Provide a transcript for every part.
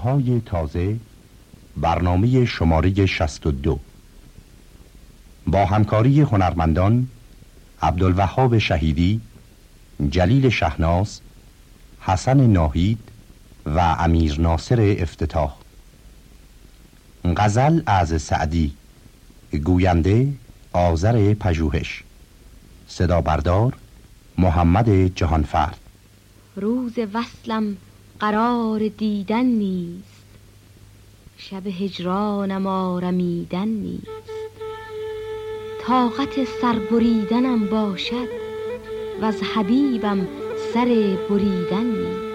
های تازه برنامه شماره 62 با همکاری هنرمندان عبدالوهاب شهیدی جلیل شهناز حسن ناهید و امیر ناصر افتتاح. غزل از سعدی گوینده آذر پژوهش. صدا بردار محمد جهانفرد. روز وصلم قرار دیدن نیست. شب هجرانم آرمیدن نیست. طاقت سر بریدنم باشد و از حبیبم سر بریدن نیست.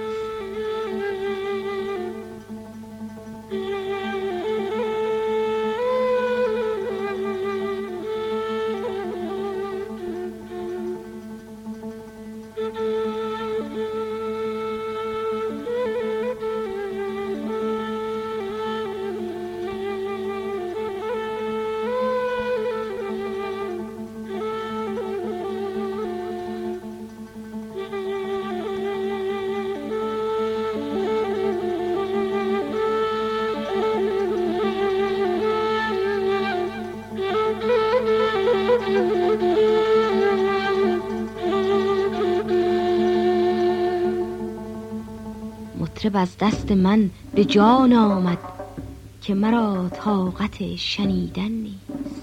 مطرب از دست من به جان آمد که مرا طاقت شنیدن نیست.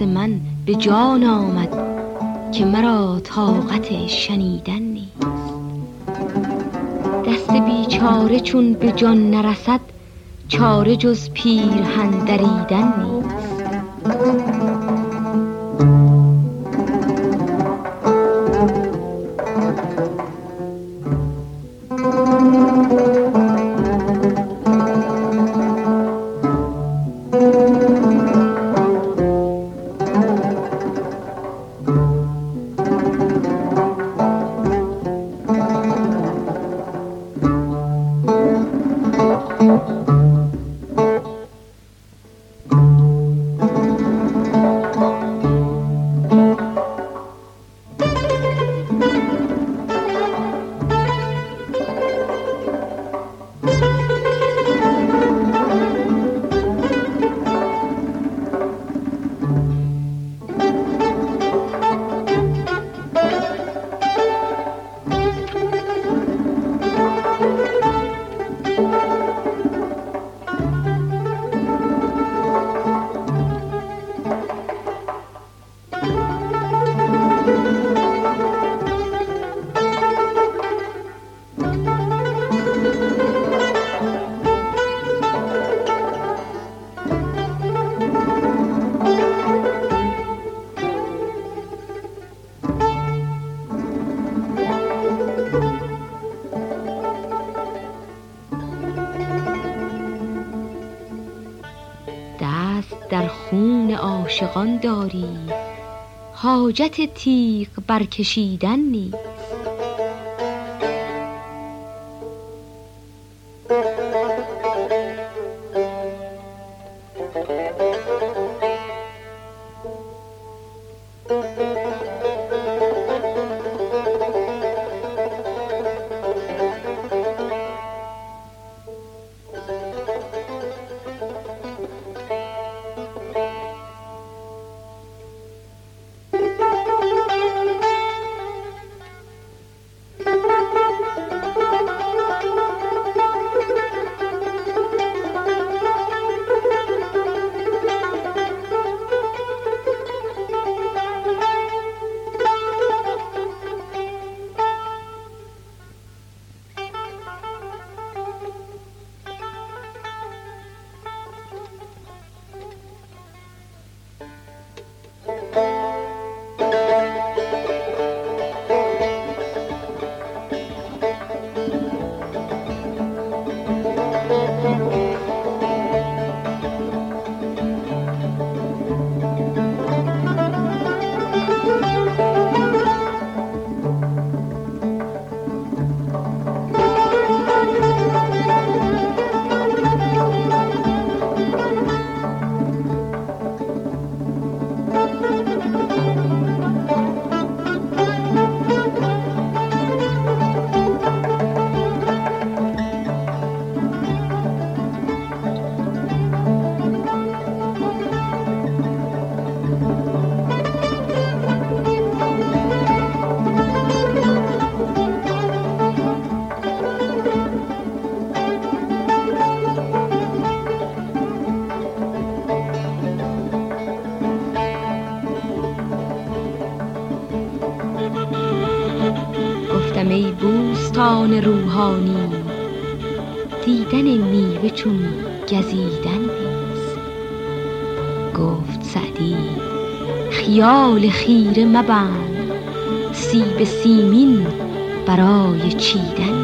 دست من به جان آمد که مرا طاقت شنیدن نیست. دست بیچاره چون به جان نرسد چاره جز پیرهن دریدن نیست. عاشقان داری. حاجت تیغ برکشیدن نیست. بوستان روحانی دیدن میوه چون گزیدن نیست. گفت سعدی خیال خیره مبند سیب سیمین برای چیدن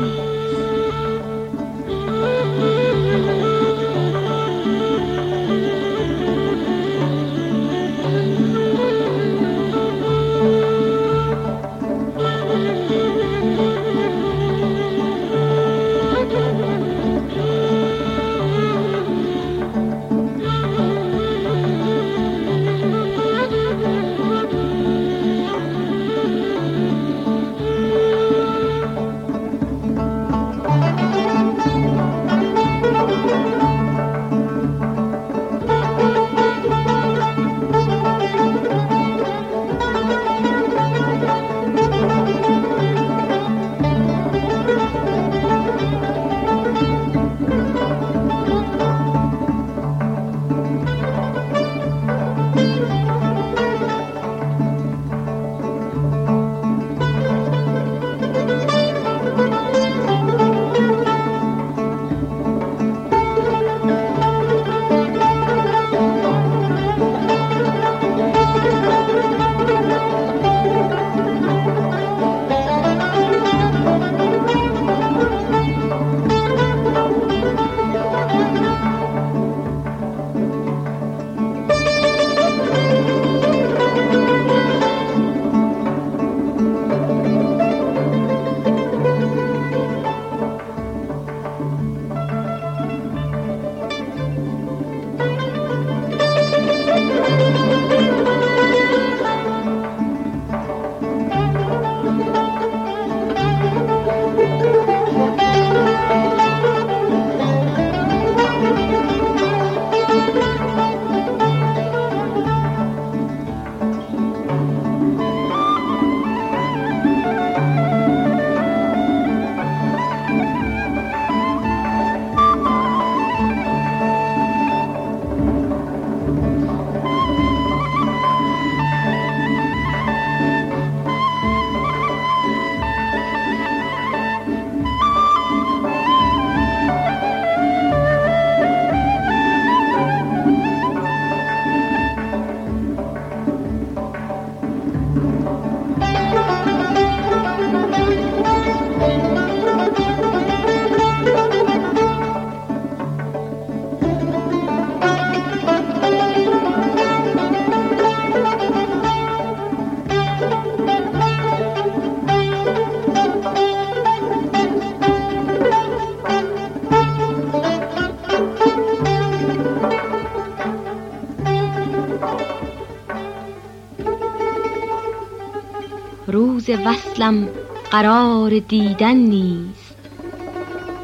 وصلم قرار دیدن نیست.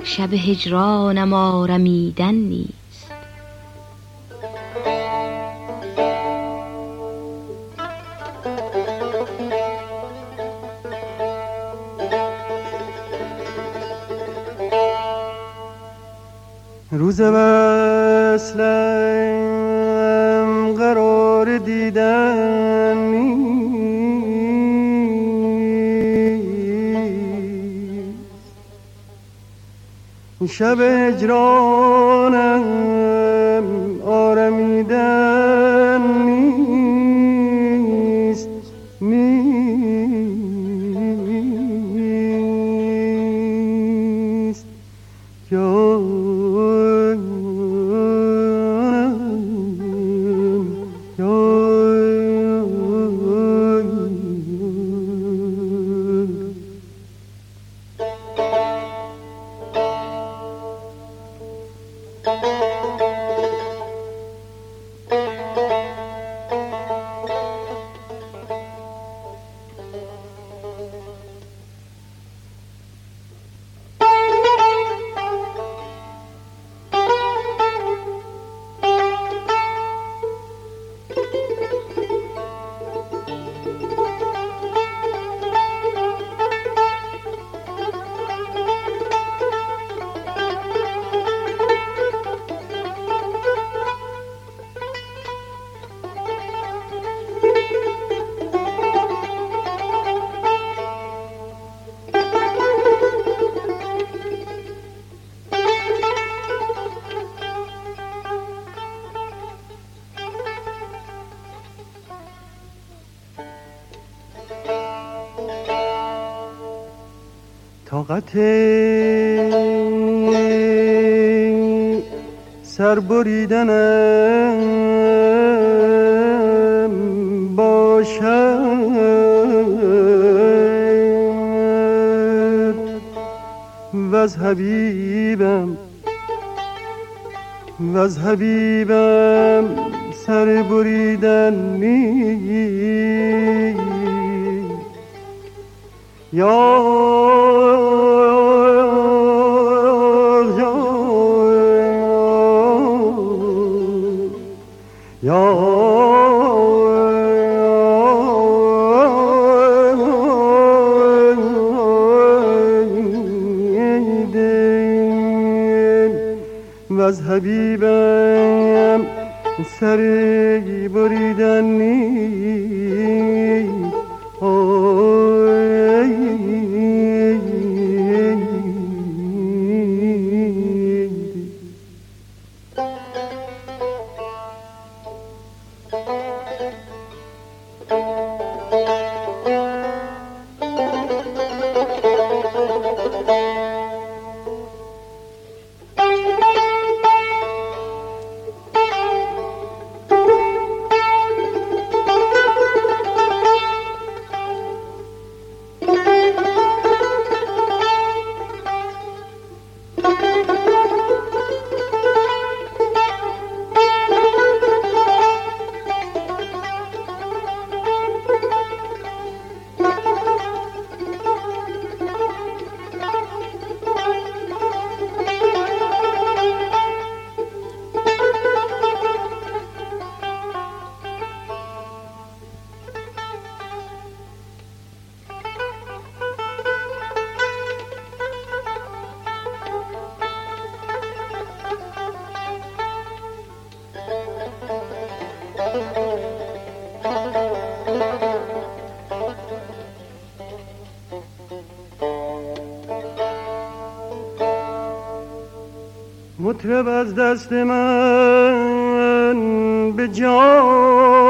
شب هجرانم آرمیدن نیست. شب اجرانم طاقت سر بریدنم باشد و از حبیبم و از حبیبم سر بریدن نیست. یا حبیبم سری بریدن نیست مطرب از دست من به جان.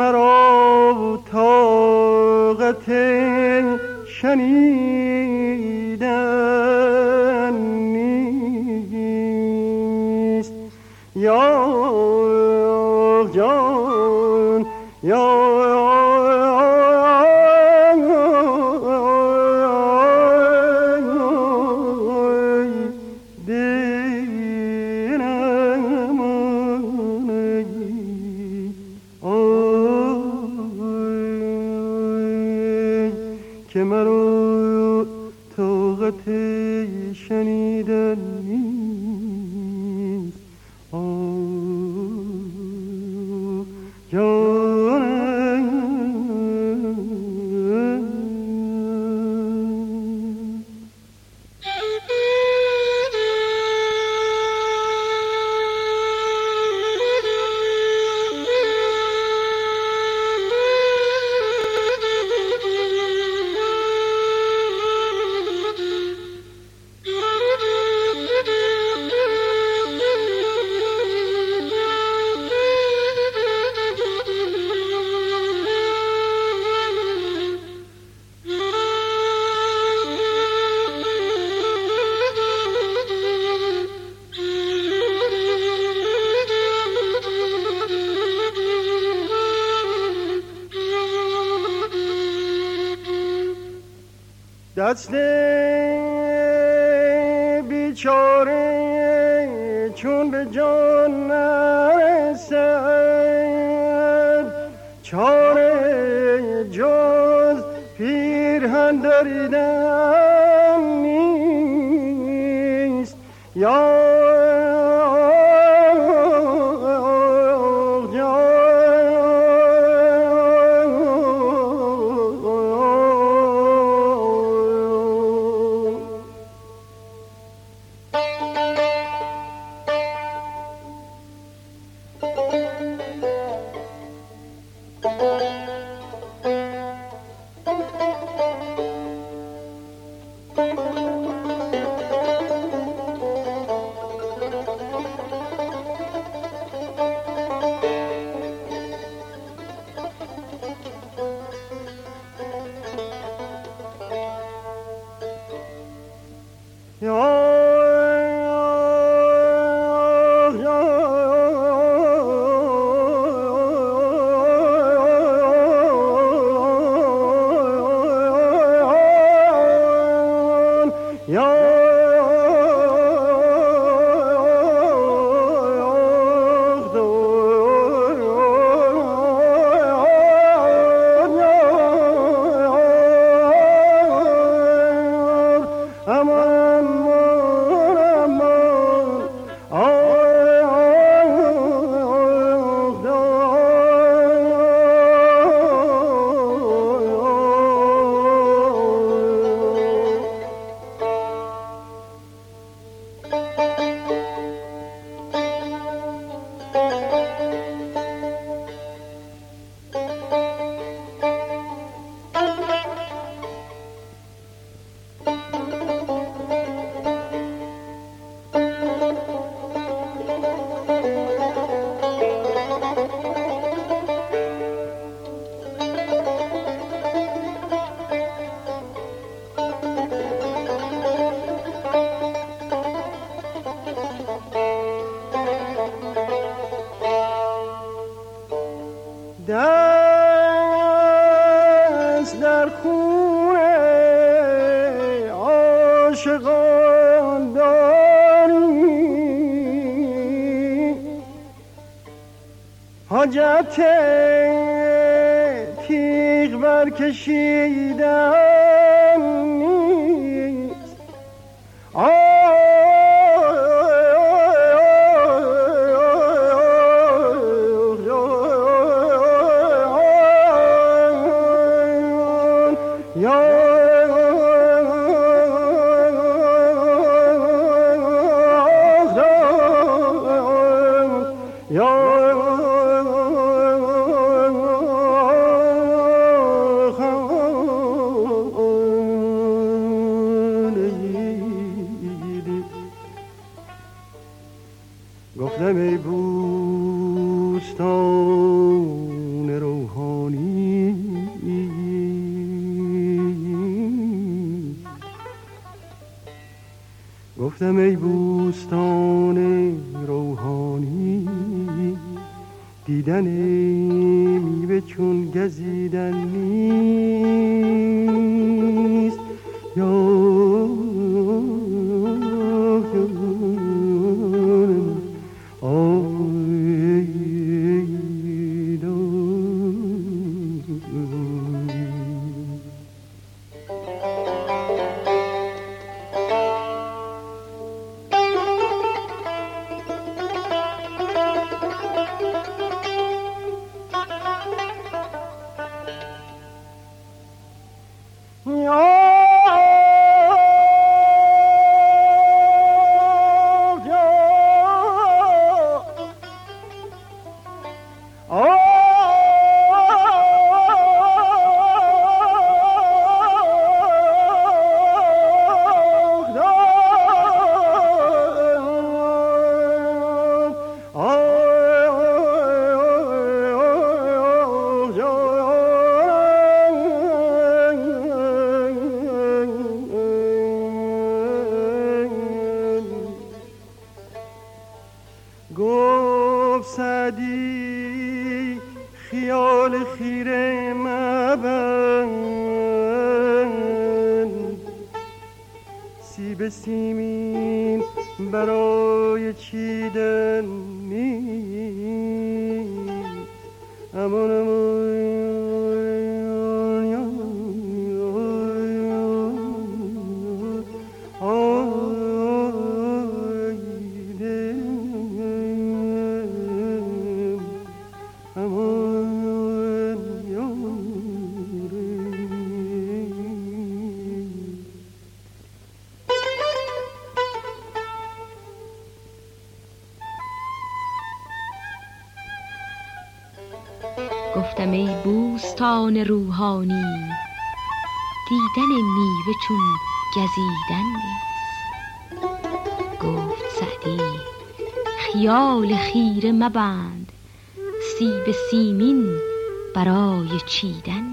مرا طاقت شنیدن نیست. یا جان یا دست بیچاره چون به جان نرسد. چاره جز پیرهن دریدن نیست. یا تیغ برکشیدن نیست گفتم بوستان روحانی. دیدن میوه چون گزیدن نیست. گفت سعدی خیال خیره مبند. سیب سیمین برای چیدن